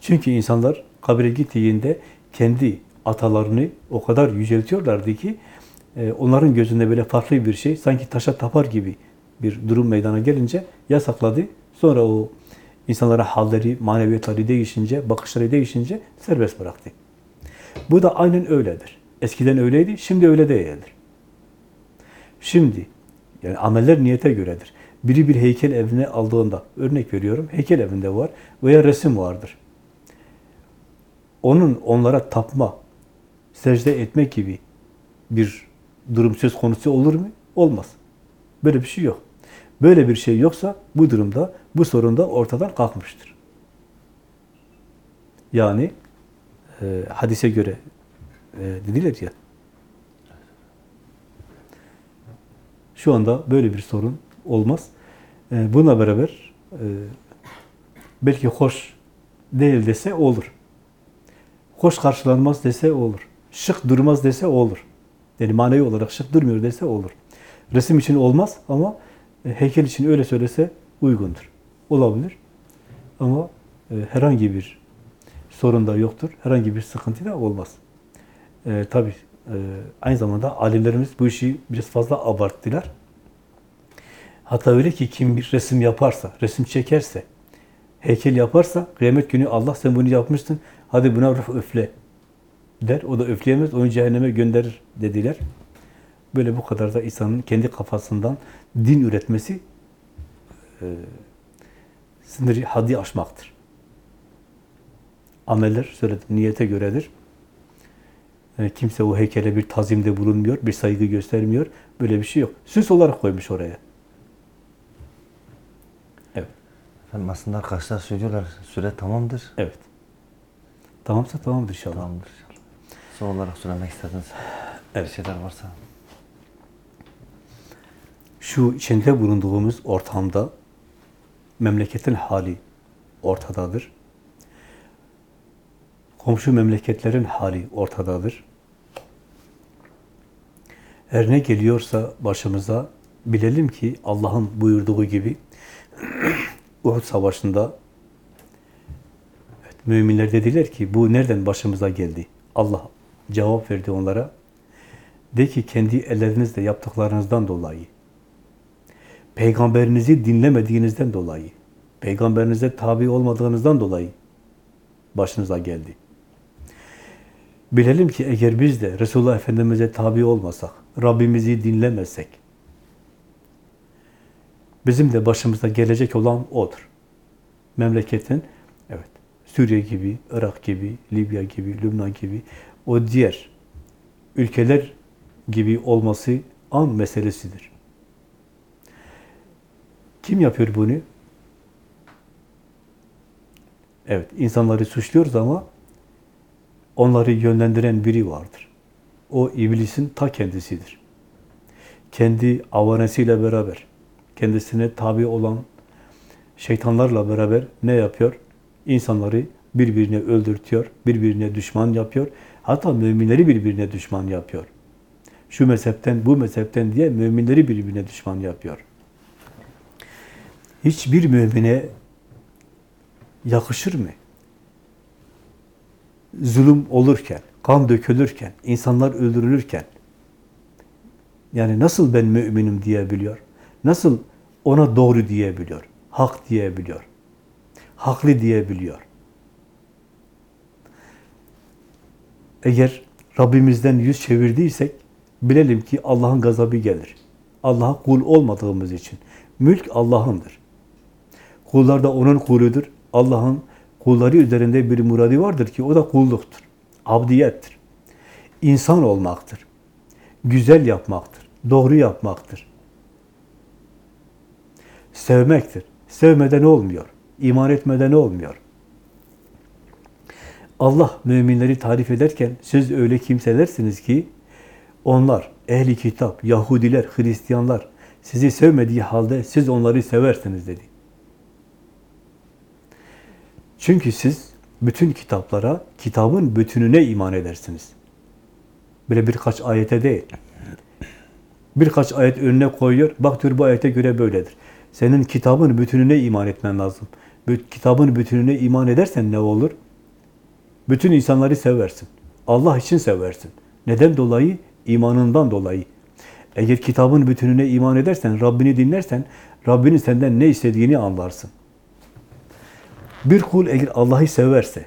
Çünkü insanlar kabire gittiğinde kendi atalarını o kadar yüceltiyorlardı ki e, onların gözünde böyle farklı bir şey, sanki taşa tapar gibi bir durum meydana gelince yasakladı. Sonra o insanlara halleri, maneviyatları değişince, bakışları değişince serbest bıraktı. Bu da aynen öyledir. Eskiden öyleydi, şimdi öyle değildir. Şimdi, yani ameller niyete göredir. Biri bir heykel evine aldığında, örnek veriyorum, heykel evinde var veya resim vardır. Onun onlara tapma, secde etmek gibi bir durum söz konusu olur mu? Olmaz. Böyle bir şey yok. Böyle bir şey yoksa bu durumda, bu sorun da ortadan kalkmıştır. Yani e, hadise göre e, dediler ya, şu anda böyle bir sorun olmaz. E, bununla beraber belki hoş değil dese olur. Hoş karşılanmaz dese olur. Şık durmaz dese olur. Yani manevi olarak şık durmuyor dese olur. Resim için olmaz ama e, heykel için öyle söylese uygundur. Olabilir. Ama e, herhangi bir sorun da yoktur. Herhangi bir sıkıntı da olmaz. E, tabii e, aynı zamanda alimlerimiz bu işi biraz fazla abarttılar. Hatta öyle ki kim bir resim yaparsa, resim çekerse, heykel yaparsa, kıyamet günü Allah sen bunu yapmışsın, hadi buna öfle der. O da öfleyemez, onu cehenneme gönderir dediler. Böyle bu kadar da insanın kendi kafasından din üretmesi e, sınırı haddi aşmaktır. Ameller, söyledim, niyete göredir. Yani kimse o heykele bir tazimde bulunmuyor, bir saygı göstermiyor. Böyle bir şey yok. Süs olarak koymuş oraya. Evet. Efendim aslında arkadaşlar söylüyorlar süre tamamdır. Evet. Tamamsa tamamdır inşallah. Tamamdır. Son olarak söylemek istediğiniz Evet. bir şeyler varsa. Şu içinde bulunduğumuz ortamda memleketin hali ortadadır. Komşu memleketlerin hali ortadadır. Her ne geliyorsa başımıza bilelim ki Allah'ın buyurduğu gibi (clears throat) Uhud Savaşı'nda evet, müminler dediler ki bu nereden başımıza geldi? Allah cevap verdi onlara. De ki kendi ellerinizle yaptıklarınızdan dolayı, peygamberinizi dinlemediğinizden dolayı, peygamberinize tabi olmadığınızdan dolayı başınıza geldi. Bilelim ki eğer biz de Resulullah Efendimiz'e tabi olmasak, Rabbimizi dinlemezsek, bizim de başımıza gelecek olan odur. Memleketin, evet, Suriye gibi, Irak gibi, Libya gibi, Lübnan gibi, o diğer ülkeler gibi olması an meselesidir. Kim yapıyor bunu? Evet, insanları suçluyoruz ama onları yönlendiren biri vardır. O iblisin ta kendisidir. Kendi avanesiyle beraber, kendisine tabi olan şeytanlarla beraber ne yapıyor? İnsanları birbirine öldürtüyor, birbirine düşman yapıyor. Hatta müminleri birbirine düşman yapıyor. Şu mezhepten, bu mezhepten diye müminleri birbirine düşman yapıyor. Hiçbir mümine yakışır mı? Zulüm olurken, kan dökülürken, insanlar öldürülürken, yani nasıl ben müminim diyebiliyor? Nasıl ona doğru diyebiliyor? Hak diyebiliyor. Haklı diyebiliyor. Eğer Rabbimizden yüz çevirdiysek, bilelim ki Allah'ın gazabı gelir. Allah'a kul olmadığımız için. Mülk Allah'ındır. Kullar da onun kuludur. Allah'ın kulları üzerinde bir muradi vardır ki o da kulluktur. Abdiyettir. İnsan olmaktır. Güzel yapmaktır. Doğru yapmaktır. Sevmektir. Sevmeden olmuyor. İman etmeden olmuyor. Allah müminleri tarif ederken siz öyle kimselersiniz ki onlar ehli kitap, Yahudiler, Hristiyanlar sizi sevmediği halde siz onları seversiniz dedi. Çünkü siz bütün kitaplara, kitabın bütününe iman edersiniz. Böyle birkaç ayete değil. Birkaç ayet önüne koyuyor. Bak diyor bu ayete göre böyledir. Senin kitabın bütününe iman etmen lazım. Kitabın bütününe iman edersen ne olur? Bütün insanları seversin. Allah için seversin. Neden dolayı? İmanından dolayı. Eğer kitabın bütününe iman edersen, Rabbini dinlersen, Rabbinin senden ne istediğini anlarsın. Bir kul eğer Allah'ı severse,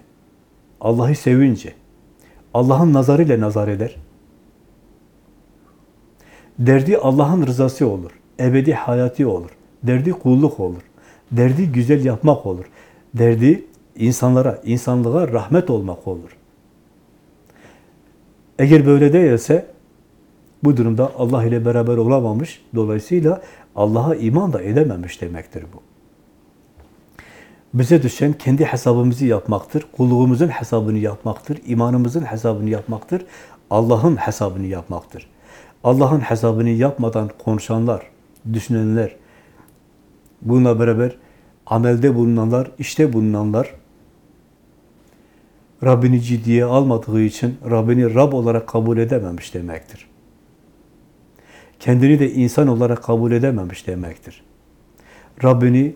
Allah'ı sevince, Allah'ın nazarıyla nazar eder. Derdi Allah'ın rızası olur. Ebedi hayatı olur. Derdi kulluk olur. Derdi güzel yapmak olur. Derdi insanlara, insanlığa rahmet olmak olur. Eğer böyle değilse bu durumda Allah ile beraber olamamış, dolayısıyla Allah'a iman da edememiş demektir bu. Bize düşen kendi hesabımızı yapmaktır, kulluğumuzun hesabını yapmaktır, imanımızın hesabını yapmaktır, Allah'ın hesabını yapmaktır. Allah'ın hesabını yapmadan konuşanlar, düşünenler, bununla beraber amelde bulunanlar, işte bulunanlar, Rabbini ciddiye almadığı için Rabbini Rab olarak kabul edememiş demektir. Kendini de insan olarak kabul edememiş demektir. Rabbini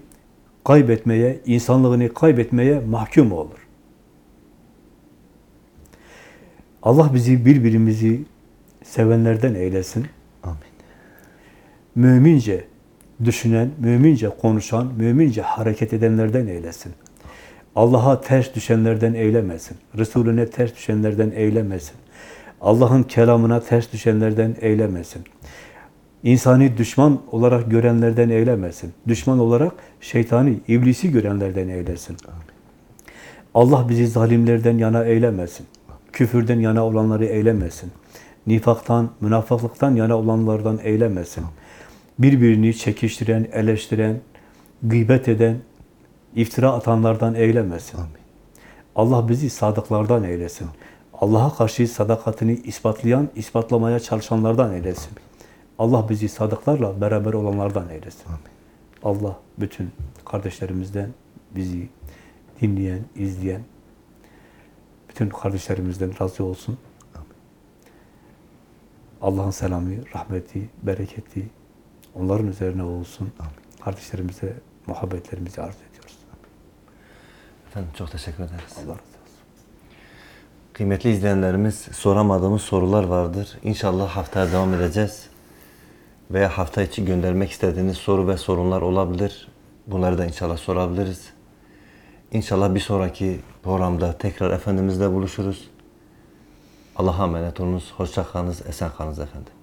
kaybetmeye, insanlığını kaybetmeye mahkum olur. Allah bizi birbirimizi sevenlerden eylesin. Amin. Mümince düşünen, mümince konuşan, mümince hareket edenlerden eylesin. Allah'a ters düşenlerden eylemesin. Resulüne ters düşenlerden eylemesin. Allah'ın kelamına ters düşenlerden eylemesin. İnsani düşman olarak görenlerden eylemesin. Düşman olarak şeytani, iblisi görenlerden eylesin. Allah bizi zalimlerden yana eylemesin. Küfürden yana olanları eylemesin. Nifaktan, münafıklıktan yana olanlardan eylemesin. Birbirini çekiştiren, eleştiren, gıybet eden, iftira atanlardan eylemesin. Amin. Allah bizi sadıklardan eylesin. Allah'a karşı sadakatini ispatlayan, ispatlamaya çalışanlardan eylesin. Allah bizi sadıklarla beraber olanlardan eylesin. Amin. Allah bütün kardeşlerimizden bizi dinleyen, izleyen bütün kardeşlerimizden razı olsun. Allah'ın selamı, rahmeti, bereketi onların üzerine olsun. Amin. Kardeşlerimize muhabbetlerimizi arz ediyoruz. Efendim çok teşekkür ederiz. Allah razı olsun. Kıymetli izleyenlerimiz soramadığımız sorular vardır. İnşallah haftaya devam edeceğiz. Veya hafta içi göndermek istediğiniz soru ve sorunlar olabilir. Bunları da inşallah sorabiliriz. İnşallah bir sonraki programda tekrar Efendimizle buluşuruz. Allah'a emanet olunuz. Hoşça kalınız. Esen kalınız efendim.